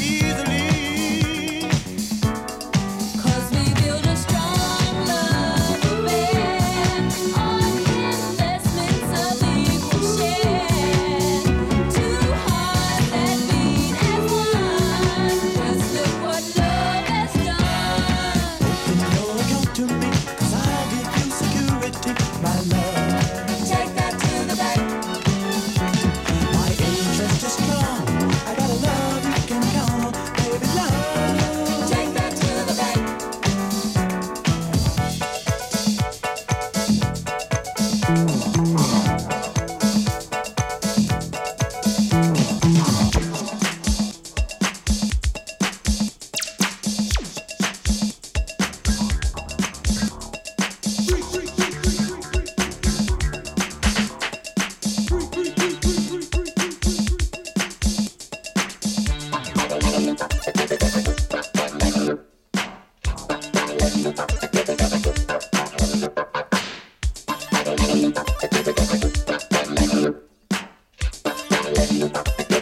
you. Yeah.